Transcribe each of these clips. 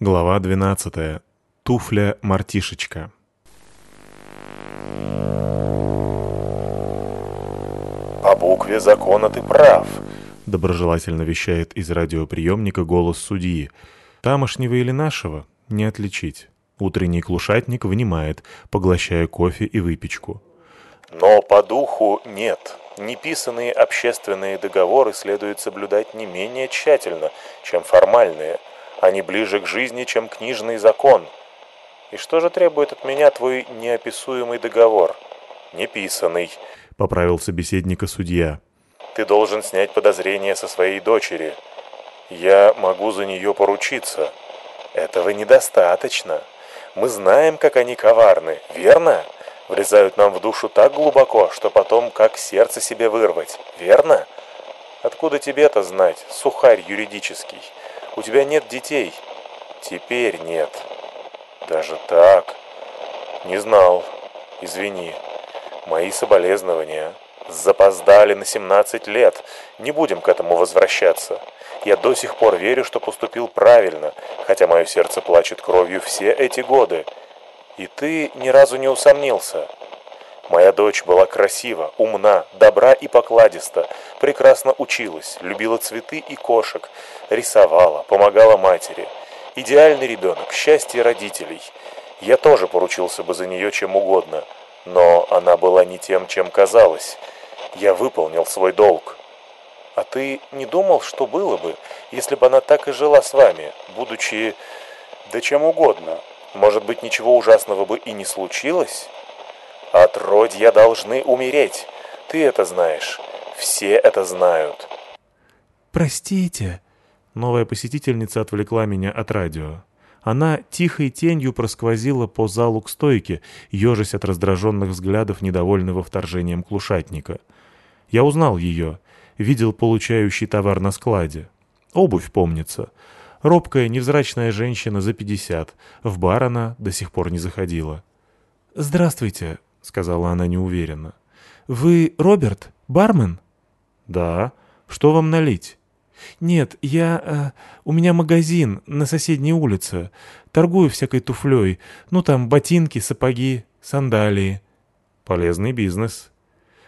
Глава 12. Туфля-мартишечка. «По букве закона ты прав», — доброжелательно вещает из радиоприемника голос судьи. Тамошнего или нашего не отличить. Утренний клушатник внимает, поглощая кофе и выпечку. «Но по духу нет. Неписанные общественные договоры следует соблюдать не менее тщательно, чем формальные». Они ближе к жизни, чем книжный закон. И что же требует от меня твой неописуемый договор? Неписанный, — поправил собеседника судья. Ты должен снять подозрения со своей дочери. Я могу за нее поручиться. Этого недостаточно. Мы знаем, как они коварны, верно? Влезают нам в душу так глубоко, что потом как сердце себе вырвать, верно? Откуда тебе-то знать, сухарь юридический? У тебя нет детей. Теперь нет. Даже так? Не знал. Извини. Мои соболезнования. Запоздали на 17 лет. Не будем к этому возвращаться. Я до сих пор верю, что поступил правильно, хотя мое сердце плачет кровью все эти годы. И ты ни разу не усомнился. Моя дочь была красива, умна, добра и покладиста, прекрасно училась, любила цветы и кошек, рисовала, помогала матери. Идеальный ребенок, счастье родителей. Я тоже поручился бы за нее чем угодно, но она была не тем, чем казалось. Я выполнил свой долг. А ты не думал, что было бы, если бы она так и жила с вами, будучи... да чем угодно? Может быть, ничего ужасного бы и не случилось?» Отродья должны умереть. Ты это знаешь. Все это знают. «Простите». Новая посетительница отвлекла меня от радио. Она тихой тенью просквозила по залу к стойке, ежась от раздраженных взглядов недовольного вторжением клушатника. Я узнал ее, видел получающий товар на складе. Обувь, помнится. Робкая, невзрачная женщина за пятьдесят. В бар она до сих пор не заходила. «Здравствуйте», — сказала она неуверенно. «Вы Роберт? Бармен?» «Да. Что вам налить?» «Нет, я... Э, у меня магазин на соседней улице. Торгую всякой туфлей. Ну, там ботинки, сапоги, сандалии». «Полезный бизнес».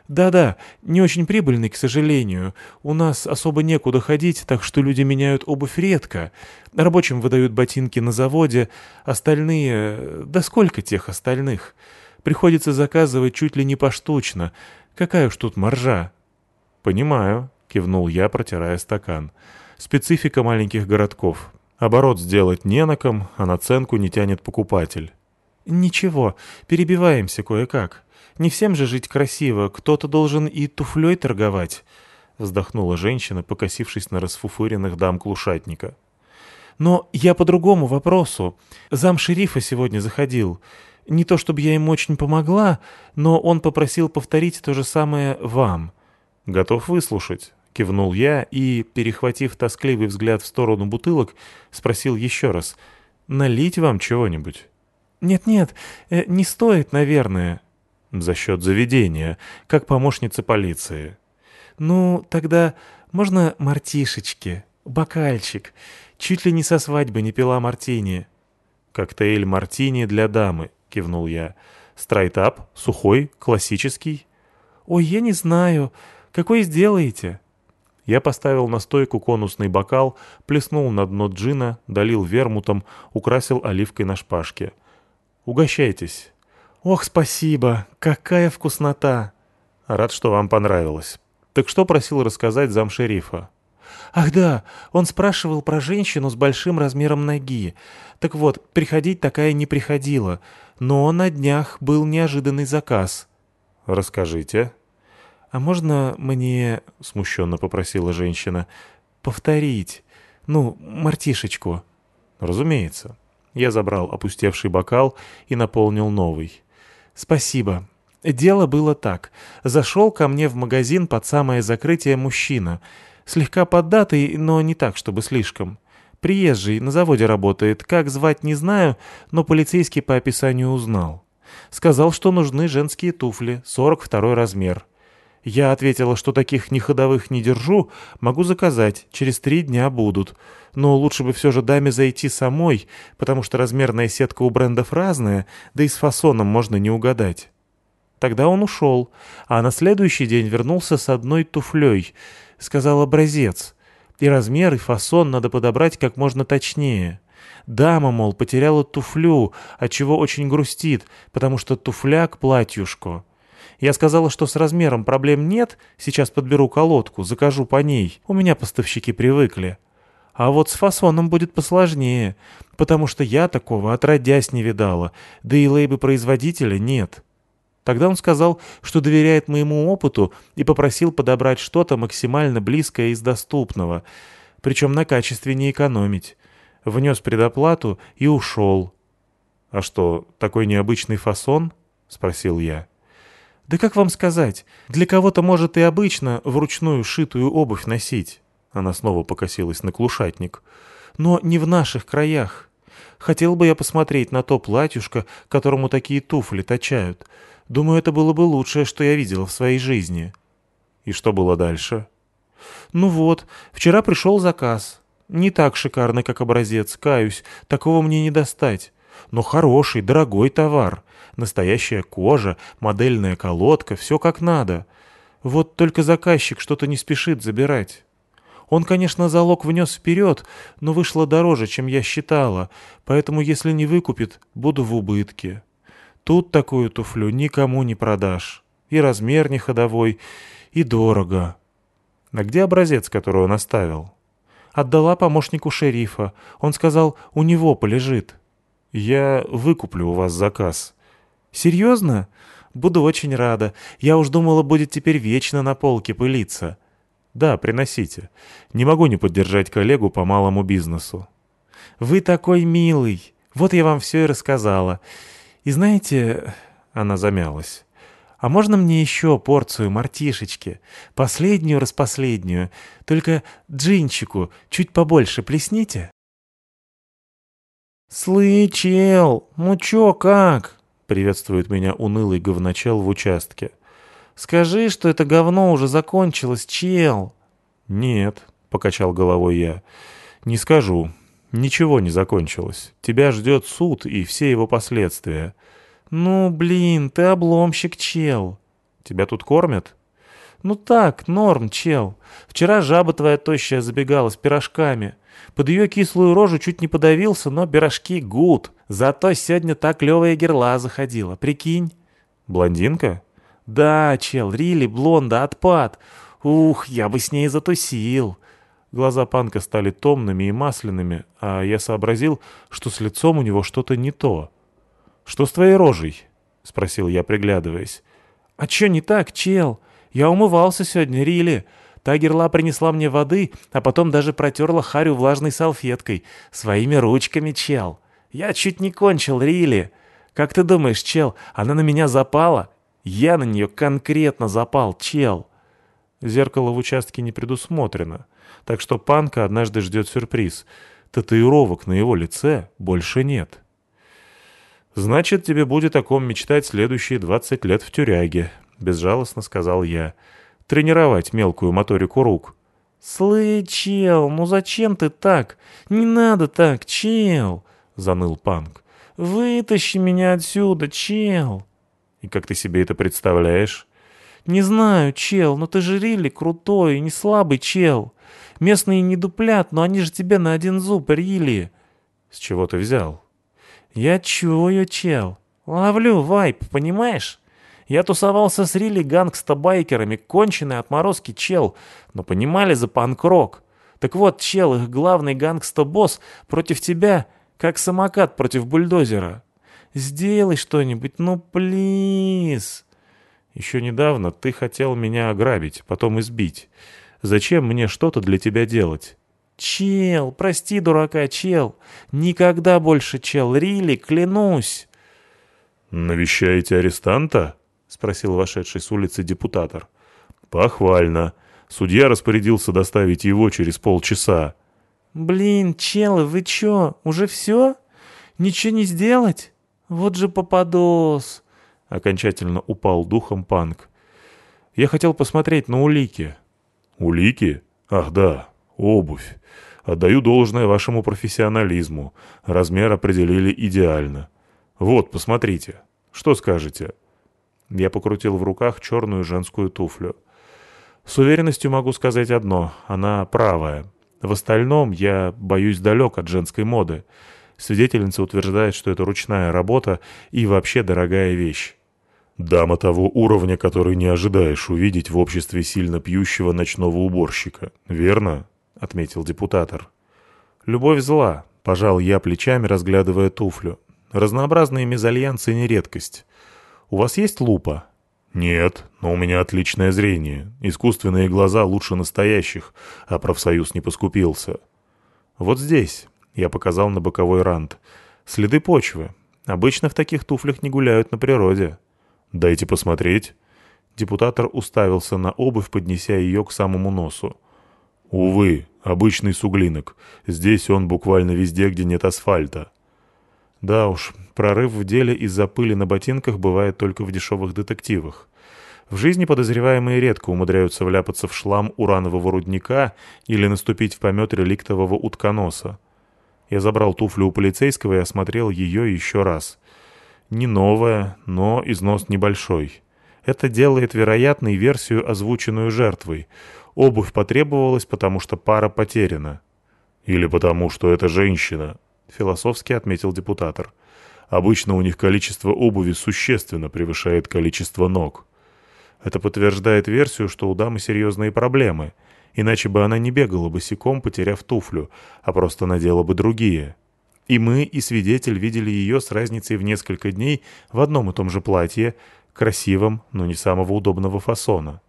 «Да-да, не очень прибыльный, к сожалению. У нас особо некуда ходить, так что люди меняют обувь редко. Рабочим выдают ботинки на заводе, остальные... Да сколько тех остальных?» Приходится заказывать чуть ли не поштучно. Какая уж тут маржа?» «Понимаю», — кивнул я, протирая стакан. «Специфика маленьких городков. Оборот сделать не на ком, а наценку не тянет покупатель». «Ничего, перебиваемся кое-как. Не всем же жить красиво, кто-то должен и туфлей торговать», — вздохнула женщина, покосившись на расфуфыренных дам клушатника. «Но я по другому вопросу. Зам шерифа сегодня заходил. Не то чтобы я ему очень помогла, но он попросил повторить то же самое вам. Готов выслушать. Кивнул я и, перехватив тоскливый взгляд в сторону бутылок, спросил еще раз. «Налить вам чего-нибудь?» «Нет-нет, э, не стоит, наверное». «За счет заведения, как помощница полиции». «Ну, тогда можно мартишечки, бокальчик. Чуть ли не со свадьбы не пила мартини». «Коктейль мартини для дамы», — кивнул я. «Страйтап? Сухой? Классический?» «Ой, я не знаю. Какой сделаете?» Я поставил на стойку конусный бокал, плеснул на дно джина, долил вермутом, украсил оливкой на шпажке. «Угощайтесь». «Ох, спасибо! Какая вкуснота!» «Рад, что вам понравилось. Так что просил рассказать замшерифа?» «Ах да, он спрашивал про женщину с большим размером ноги. Так вот, приходить такая не приходила. Но на днях был неожиданный заказ». «Расскажите». «А можно мне...» — смущенно попросила женщина. «Повторить. Ну, мартишечку». «Разумеется». Я забрал опустевший бокал и наполнил новый. «Спасибо. Дело было так. Зашел ко мне в магазин под самое закрытие мужчина. Слегка поддатый, но не так, чтобы слишком. Приезжий, на заводе работает. Как звать, не знаю, но полицейский по описанию узнал. Сказал, что нужны женские туфли, 42 размер. Я ответила, что таких неходовых не держу, могу заказать, через три дня будут. Но лучше бы все же даме зайти самой, потому что размерная сетка у брендов разная, да и с фасоном можно не угадать. Тогда он ушел, а на следующий день вернулся с одной туфлей. Сказал образец. И размер, и фасон надо подобрать как можно точнее. Дама, мол, потеряла туфлю, отчего очень грустит, потому что туфля к платьюшку. Я сказала, что с размером проблем нет, сейчас подберу колодку, закажу по ней. У меня поставщики привыкли. А вот с фасоном будет посложнее, потому что я такого отродясь не видала, да и лейбы производителя нет. Тогда он сказал, что доверяет моему опыту и попросил подобрать что-то максимально близкое из доступного, причем на качестве не экономить. Внес предоплату и ушел. «А что, такой необычный фасон?» — спросил я. «Да как вам сказать? Для кого-то, может, и обычно вручную шитую обувь носить». Она снова покосилась на клушатник. «Но не в наших краях. Хотел бы я посмотреть на то платьюшко, которому такие туфли точают. Думаю, это было бы лучшее, что я видела в своей жизни». «И что было дальше?» «Ну вот, вчера пришел заказ. Не так шикарный, как образец, каюсь, такого мне не достать. Но хороший, дорогой товар. Настоящая кожа, модельная колодка, все как надо. Вот только заказчик что-то не спешит забирать. Он, конечно, залог внес вперед, но вышло дороже, чем я считала, поэтому если не выкупит, буду в убытке. Тут такую туфлю никому не продашь. И размер не ходовой, и дорого. А где образец, который он оставил? Отдала помощнику шерифа. Он сказал, у него полежит. Я выкуплю у вас заказ. «Серьезно? Буду очень рада. Я уж думала, будет теперь вечно на полке пылиться». «Да, приносите. Не могу не поддержать коллегу по малому бизнесу». «Вы такой милый. Вот я вам все и рассказала. И знаете...» Она замялась. «А можно мне еще порцию мартишечки? Последнюю распоследнюю. Только джинчику чуть побольше плесните?» «Слычел! Ну чё, как?» приветствует меня унылый говночел в участке. «Скажи, что это говно уже закончилось, чел!» «Нет», — покачал головой я, — «не скажу. Ничего не закончилось. Тебя ждет суд и все его последствия». «Ну, блин, ты обломщик, чел!» «Тебя тут кормят?» «Ну так, норм, чел. Вчера жаба твоя тощая забегала с пирожками. Под ее кислую рожу чуть не подавился, но пирожки гуд. Зато сегодня так клевая герла заходила, прикинь». «Блондинка?» «Да, чел, Рили, блонда, отпад. Ух, я бы с ней затусил». Глаза панка стали томными и масляными, а я сообразил, что с лицом у него что-то не то. «Что с твоей рожей?» — спросил я, приглядываясь. «А чё не так, чел? Я умывался сегодня, Рили. Та герла принесла мне воды, а потом даже протерла харю влажной салфеткой. Своими ручками, чел. Я чуть не кончил, Рили. Как ты думаешь, чел, она на меня запала? Я на нее конкретно запал, чел. Зеркало в участке не предусмотрено, так что панка однажды ждет сюрприз. Татуировок на его лице больше нет. «Значит, тебе будет о ком мечтать следующие двадцать лет в тюряге», — безжалостно сказал я тренировать мелкую моторику рук. «Слы, чел, ну зачем ты так? Не надо так, чел!» — заныл Панк. «Вытащи меня отсюда, чел!» «И как ты себе это представляешь?» «Не знаю, чел, но ты же really крутой и не слабый чел. Местные не дуплят, но они же тебе на один зуб, really!» «С чего ты взял?» «Я чую, чел. Ловлю вайб, понимаешь?» Я тусовался с really гангста-байкерами, конченый отморозки чел, но понимали за панк-рок. Так вот, чел, их главный гангста-босс против тебя, как самокат против бульдозера. Сделай что-нибудь, ну, плиз. Еще недавно ты хотел меня ограбить, потом избить. Зачем мне что-то для тебя делать? Чел, прости, дурака, чел. Никогда больше, чел, Рили, клянусь. Навещаете арестанта? — спросил вошедший с улицы депутатор. «Похвально. Судья распорядился доставить его через полчаса». «Блин, челы, вы чё, уже всё? Ничего не сделать? Вот же попадос!» Окончательно упал духом Панк. Я хотел посмотреть на улики». «Улики? Ах да, обувь. Отдаю должное вашему профессионализму. Размер определили идеально. Вот, посмотрите. Что скажете?» Я покрутил в руках черную женскую туфлю. С уверенностью могу сказать одно — она правая. В остальном я боюсь далек от женской моды. Свидетельница утверждает, что это ручная работа и вообще дорогая вещь. Дама того уровня, который не ожидаешь увидеть в обществе сильно пьющего ночного уборщика. Верно? — отметил депутатор. «Любовь зла», — пожал я плечами, разглядывая туфлю. «Разнообразные мезальянсы не редкость. У вас есть лупа?» «Нет, но у меня отличное зрение. Искусственные глаза лучше настоящих, а профсоюз не поскупился». «Вот здесь», — я показал на боковой рант. «Следы почвы. Обычно в таких туфлях не гуляют на природе». «Дайте посмотреть». Депутатор уставился на обувь, поднеся ее к самому носу. «Увы, обычный суглинок. Здесь он буквально везде, где нет асфальта». Да уж, прорыв в деле из-за пыли на ботинках бывает только в дешевых детективах. В жизни подозреваемые редко умудряются вляпаться в шлам уранового рудника или наступить в помет реликтового утконоса. Я забрал туфлю у полицейского и осмотрел ее еще раз. Не новая, но износ небольшой. Это делает вероятной версию, озвученную жертвой. Обувь потребовалась, потому что пара потеряна. Или потому, что это женщина, — философски отметил депутатор. «Обычно у них количество обуви существенно превышает количество ног». Это подтверждает версию, что у дамы серьезные проблемы, иначе бы она не бегала босиком, потеряв туфлю, а просто надела бы другие. И мы, и свидетель видели ее с разницей в несколько дней в одном и том же платье, красивом, но не самого удобного фасона.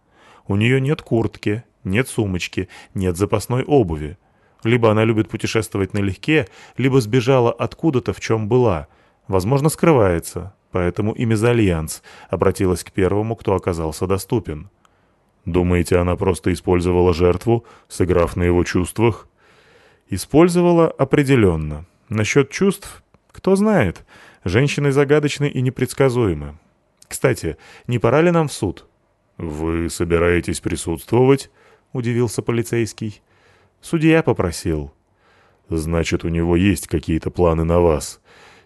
У нее нет куртки, нет сумочки, нет запасной обуви. Либо она любит путешествовать налегке, либо сбежала откуда-то, в чем была. Возможно, скрывается. Поэтому и мезальянс обратилась к первому, кто оказался доступен. «Думаете, она просто использовала жертву, сыграв на его чувствах?» «Использовала определенно. Насчет чувств, кто знает. Женщины загадочны и непредсказуемы. Кстати, не пора ли нам в суд?» «Вы собираетесь присутствовать?» — удивился полицейский. Судья попросил. Значит, у него есть какие-то планы на вас.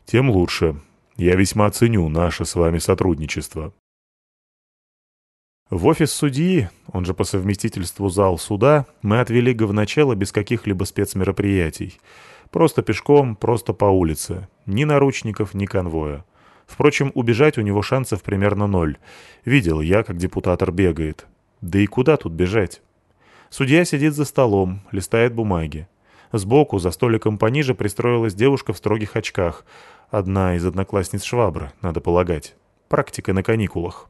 Тем лучше. Я весьма ценю наше с вами сотрудничество. В офис судьи, он же по совместительству зал суда, мы отвели говначела без каких-либо спецмероприятий. Просто пешком, просто по улице. Ни наручников, ни конвоя. Впрочем, убежать у него шансов примерно ноль. Видел я, как депутатор бегает. Да и куда тут бежать? Судья сидит за столом, листает бумаги. Сбоку, за столиком пониже, пристроилась девушка в строгих очках. Одна из одноклассниц Швабры, надо полагать. Практика на каникулах.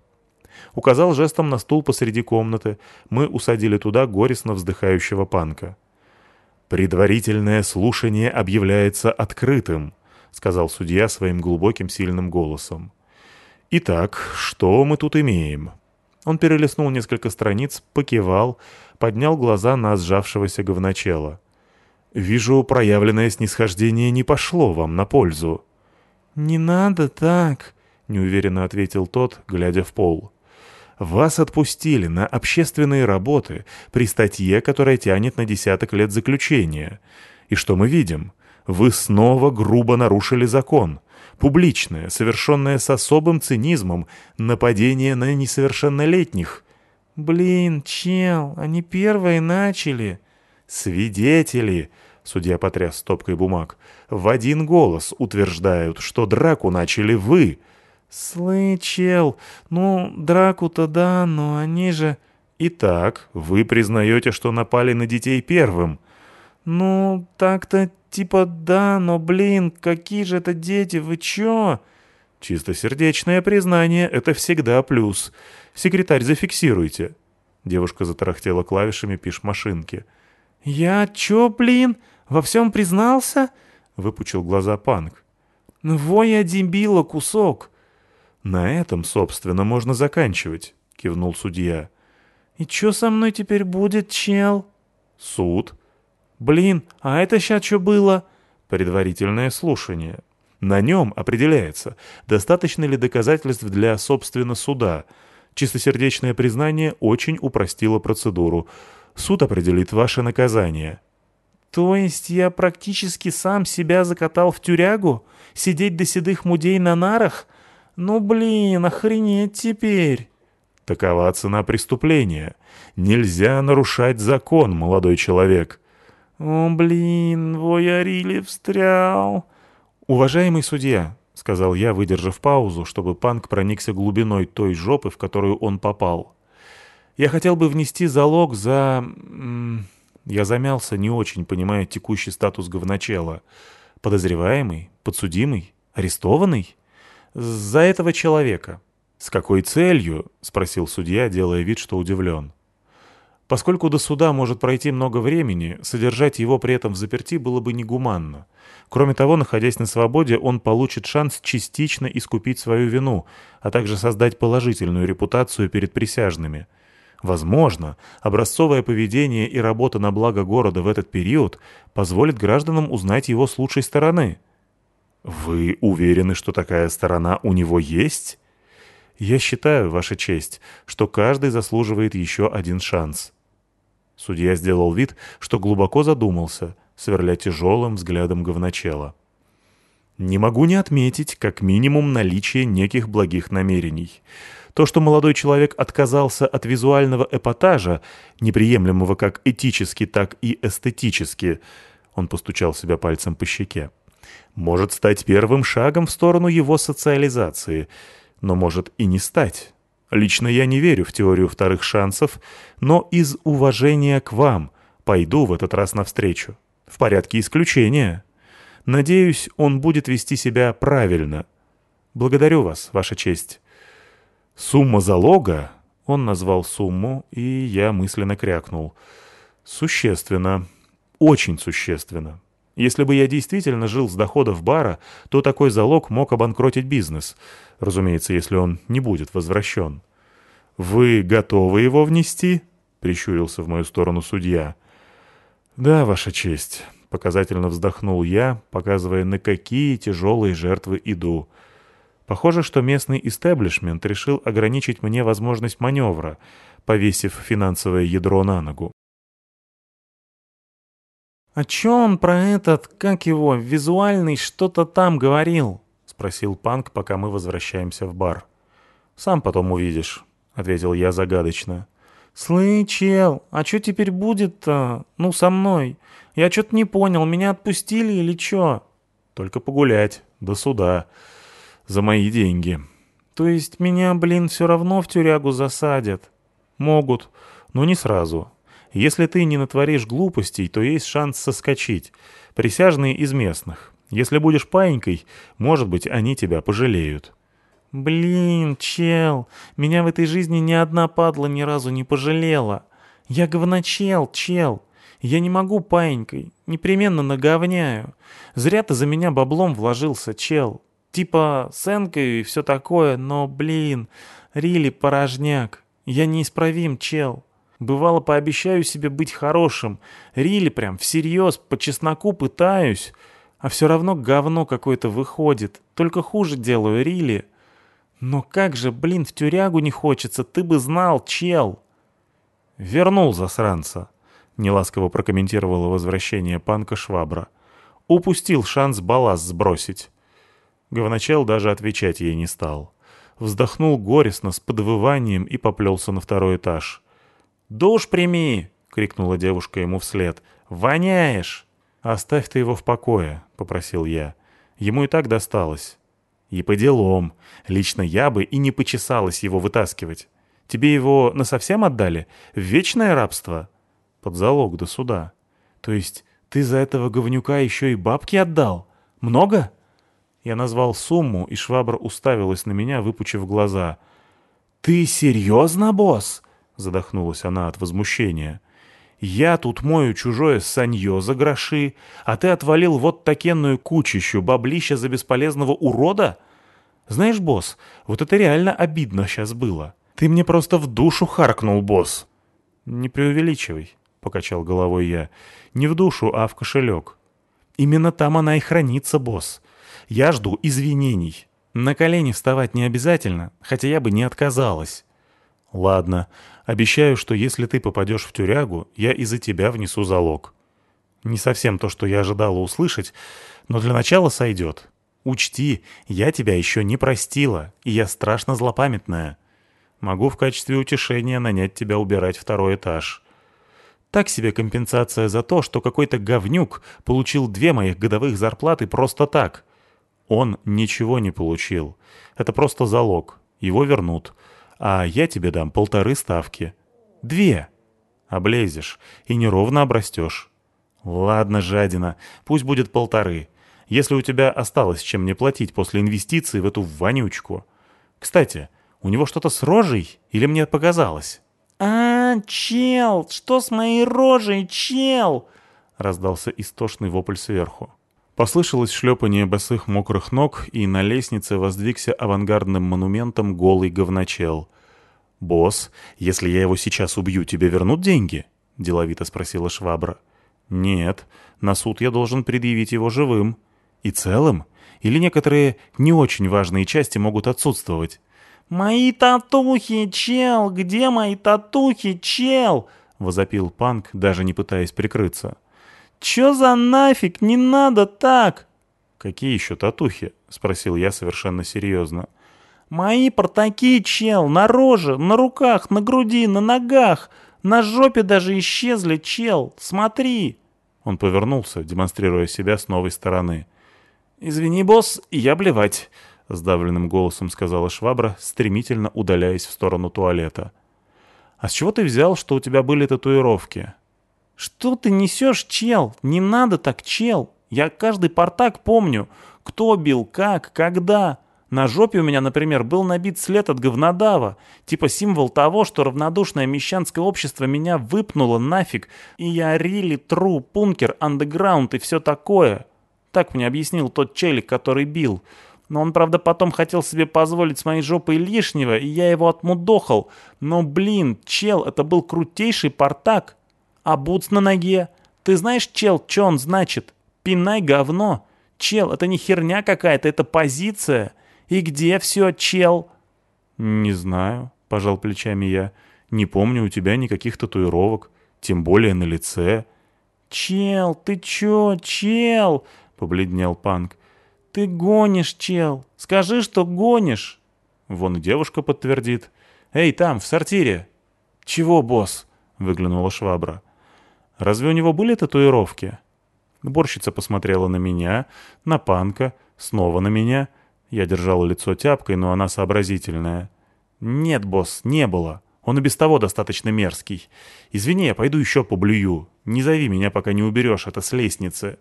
Указал жестом на стул посреди комнаты. Мы усадили туда горестно вздыхающего панка. «Предварительное слушание объявляется открытым», — сказал судья своим глубоким сильным голосом. «Итак, что мы тут имеем?» Он перелистнул несколько страниц, покивал, поднял глаза на сжавшегося говночела. «Вижу, проявленное снисхождение не пошло вам на пользу». «Не надо так», — неуверенно ответил тот, глядя в пол. «Вас отпустили на общественные работы при статье, которая тянет на десяток лет заключения. И что мы видим? Вы снова грубо нарушили закон. Публичное, совершенное с особым цинизмом, нападение на несовершеннолетних. «Блин, чел, они первые начали». «Свидетели», — судья потряс стопкой бумаг, — «в один голос утверждают, что драку начали вы». «Слы, чел, ну, драку-то да, но они же...» «Итак, вы признаете, что напали на детей первым?» «Ну, так-то типа да, но, блин, какие же это дети, вы чё?» «Чистосердечное признание — это всегда плюс. Секретарь, зафиксируйте». Девушка затарахтела клавишами пиш-машинки. «Я чё, блин, во всем признался?» — выпучил глаза Панк. «Во я дебила кусок!» «На этом, собственно, можно заканчивать», — кивнул судья. «И чё со мной теперь будет, чел?» «Суд». «Блин, а это сейчас что было?» «Предварительное слушание». На нем определяется, достаточно ли доказательств для, собственно, суда — Чистосердечное признание очень упростило процедуру. Суд определит ваше наказание». «То есть я практически сам себя закатал в тюрягу? Сидеть до седых мудей на нарах? Ну, блин, охренеть теперь!» Такова цена преступления. Нельзя нарушать закон, молодой человек. «О, блин, Воярили встрял!» «Уважаемый судья», — сказал я, выдержав паузу, чтобы Панк проникся глубиной той жопы, в которую он попал. «Я хотел бы внести залог за...» Я замялся, не очень понимая текущий статус говночела. «Подозреваемый? Подсудимый? Арестованный?» «За этого человека». «С какой целью?» — спросил судья, делая вид, что удивлен. Поскольку до суда может пройти много времени, содержать его при этом в заперти было бы негуманно. Кроме того, находясь на свободе, он получит шанс частично искупить свою вину, а также создать положительную репутацию перед присяжными. Возможно, образцовое поведение и работа на благо города в этот период позволит гражданам узнать его с лучшей стороны. «Вы уверены, что такая сторона у него есть?» «Я считаю, Ваша честь, что каждый заслуживает еще один шанс». Судья сделал вид, что глубоко задумался, сверля тяжелым взглядом говночела. «Не могу не отметить, как минимум, наличие неких благих намерений. То, что молодой человек отказался от визуального эпатажа, неприемлемого как этически, так и эстетически, он постучал себя пальцем по щеке, может стать первым шагом в сторону его социализации, но может и не стать». Лично я не верю в теорию вторых шансов, но из уважения к вам пойду в этот раз навстречу. В порядке исключения. Надеюсь, он будет вести себя правильно. Благодарю вас, Ваша честь. Сумма залога, он назвал сумму, и я мысленно крякнул. Существенно. Очень существенно. Если бы я действительно жил с доходов бара, то такой залог мог обанкротить бизнес. Разумеется, если он не будет возвращен. «Вы готовы его внести?» — прищурился в мою сторону судья. «Да, Ваша честь», — показательно вздохнул я, показывая, на какие тяжелые жертвы иду. Похоже, что местный истеблишмент решил ограничить мне возможность маневра, повесив финансовое ядро на ногу. «А чё он про этот, как его, визуальный что-то там говорил?» — спросил Панк, пока мы возвращаемся в бар. «Сам потом увидишь», — ответил я загадочно. «Слышь, чел, а чё теперь будет-то? Ну, со мной. Я чё-то не понял, меня отпустили или чё?» «Только погулять, до суда. За мои деньги». «То есть меня, блин, всё равно в тюрягу засадят?» «Могут, но не сразу. Если ты не натворишь глупостей, то есть шанс соскочить. Присяжные из местных. Если будешь паинькой, может быть, они тебя пожалеют». «Блин, чел, меня в этой жизни ни одна падла ни разу не пожалела. Я говночел, чел. Я не могу паинькой, непременно наговняю. Зря ты за меня баблом вложился, чел. Типа с Энкой и все такое, но, блин, Рили порожняк. Я неисправим, чел. Бывало, пообещаю себе быть хорошим. Рили прям всерьез, по чесноку пытаюсь. А все равно говно какое-то выходит. Только хуже делаю, Рили. Но как же, блин, в тюрягу не хочется, ты бы знал, чел. Вернул засранца. Неласково прокомментировала возвращение панка Швабра. Упустил шанс балласт сбросить. Говночел даже отвечать ей не стал. Вздохнул горестно, с подвыванием и поплелся на второй этаж. «Душ прими!» — крикнула девушка ему вслед. «Воняешь!» «Оставь ты его в покое», — попросил я. Ему и так досталось. И по делам. Лично я бы и не почесалась его вытаскивать. Тебе его насовсем отдали? В вечное рабство? Под залог до суда. То есть ты за этого говнюка еще и бабки отдал? Много? Я назвал сумму, и швабра уставилась на меня, выпучив глаза. «Ты серьезно, босс?» — задохнулась она от возмущения. «Я тут мою чужое санье за гроши, а ты отвалил вот такенную кучищу баблища за бесполезного урода? Знаешь, босс, вот это реально обидно сейчас было. Ты мне просто в душу харкнул, босс». «Не преувеличивай», — покачал головой я. «Не в душу, а в кошелек». «Именно там она и хранится, босс. Я жду извинений. На колени вставать не обязательно, хотя я бы не отказалась». Ладно, обещаю, что если ты попадешь в тюрягу, я из-за тебя внесу залог. Не совсем то, что я ожидала услышать, но для начала сойдет. Учти, я тебя еще не простила, и я страшно злопамятная. Могу в качестве утешения нанять тебя убирать второй этаж. Так себе компенсация за то, что какой-то говнюк получил две моих годовых зарплаты просто так. Он ничего не получил. Это просто залог. Его вернут. А я тебе дам полторы ставки. Две. Облезешь и неровно обрастешь. Ладно, жадина, пусть будет полторы. Если у тебя осталось чем мне платить после инвестиций в эту вонючку. Кстати, у него что-то с рожей или мне показалось? «А, чел, что с моей рожей, чел?» — раздался истошный вопль сверху. Послышалось шлепание босых мокрых ног, и на лестнице воздвигся авангардным монументом голый говночел. «Босс, если я его сейчас убью, тебе вернут деньги?» — деловито спросила швабра. «Нет, на суд я должен предъявить его живым. И целым? Или некоторые не очень важные части могут отсутствовать?» «Мои татухи, чел! Где мои татухи, чел?» — возопил Панк, даже не пытаясь прикрыться. «Чё за нафиг? Не надо так!» «Какие еще татухи?» — спросил я совершенно серьезно. «Мои портаки, чел, на роже, на руках, на груди, на ногах, на жопе даже исчезли, чел, смотри!» Он повернулся, демонстрируя себя с новой стороны. «Извини, босс, я блевать», — сдавленным голосом сказала швабра, стремительно удаляясь в сторону туалета. «А с чего ты взял, что у тебя были татуировки?» «Что ты несешь, чел? Не надо так, чел. Я каждый портак помню. Кто бил, как, когда. На жопе у меня, например, был набит след от говнодава, типа символ того, что равнодушное мещанское общество меня выпнуло нафиг, и я рили, тру, пункер, андеграунд и все такое. Так мне объяснил тот челик, который бил. Но он, правда, потом хотел себе позволить с моей жопой лишнего, и я его отмудохал. Но, блин, чел, это был крутейший портак. А бутс на ноге? Ты знаешь, чел, что он значит? Пинай говно. Чел, это не херня какая-то, это позиция. И где все, чел? Не знаю, пожал плечами я. Не помню у тебя никаких татуировок, тем более на лице. Чел, ты чё, чел? Побледнел Панк. Ты гонишь, чел. Скажи, что гонишь. Вон и девушка подтвердит. Эй, там, в сортире. Чего, босс? Выглянула швабра. Разве у него были татуировки?» Борщица посмотрела на меня, на панка, снова на меня. Я держал лицо тяпкой, но она сообразительная. «Нет, босс, не было. Он и без того достаточно мерзкий. Извини, я пойду еще поблюю. Не зови меня, пока не уберешь это с лестницы».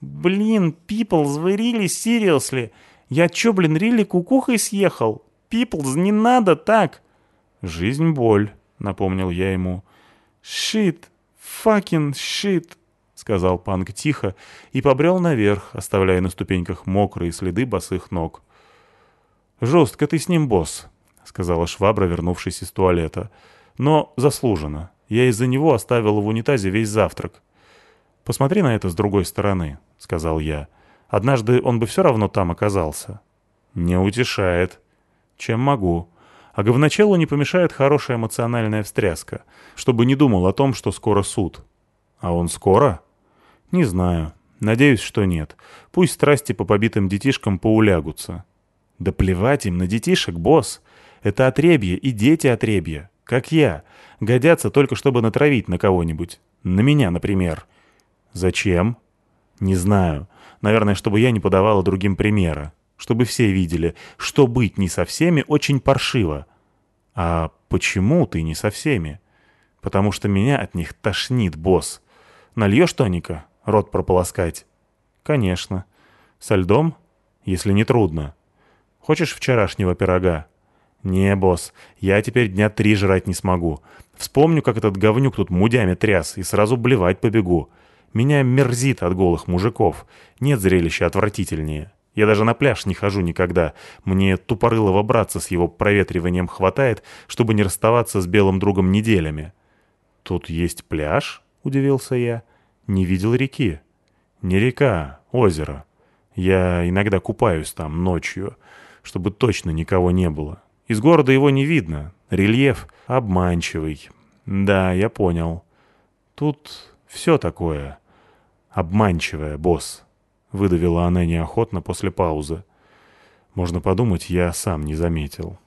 «Блин, Пиплз, вы рили сириосли? Я чё, блин, рили кукухой съехал? Пиплз, не надо так!» «Жизнь — боль», — напомнил я ему. «Шит, «Факин щит», — сказал Панк тихо и побрел наверх, оставляя на ступеньках мокрые следы босых ног. «Жестко ты с ним, босс», — сказала швабра, вернувшись из туалета. «Но заслуженно. Я из-за него оставил в унитазе весь завтрак». «Посмотри на это с другой стороны», — сказал я. «Однажды он бы все равно там оказался». «Не утешает». «Чем могу?» А говночелу не помешает хорошая эмоциональная встряска, чтобы не думал о том, что скоро суд. А он скоро? Не знаю. Надеюсь, что нет. Пусть страсти по побитым детишкам поулягутся. Да плевать им на детишек, босс. Это отребье и дети отребья, как я. Годятся только, чтобы натравить на кого-нибудь. На меня, например. Зачем? Не знаю. Наверное, чтобы я не подавала другим примера чтобы все видели, что быть не со всеми очень паршиво. А почему ты не со всеми? Потому что меня от них тошнит, босс. Нальешь тоника? Рот прополоскать? Конечно. Со льдом? Если не трудно. Хочешь вчерашнего пирога? Не, босс, я теперь дня три жрать не смогу. Вспомню, как этот говнюк тут мудями тряс, и сразу блевать побегу. Меня мерзит от голых мужиков. Нет зрелища отвратительнее. Я даже на пляж не хожу никогда. Мне тупорылого братца с его проветриванием хватает, чтобы не расставаться с белым другом неделями. «Тут есть пляж?» — удивился я. «Не видел реки». «Не река, озеро. Я иногда купаюсь там ночью, чтобы точно никого не было. Из города его не видно. Рельеф обманчивый. Да, я понял. Тут все такое обманчивое, босс», — выдавила она неохотно после паузы. Можно подумать, я сам не заметил.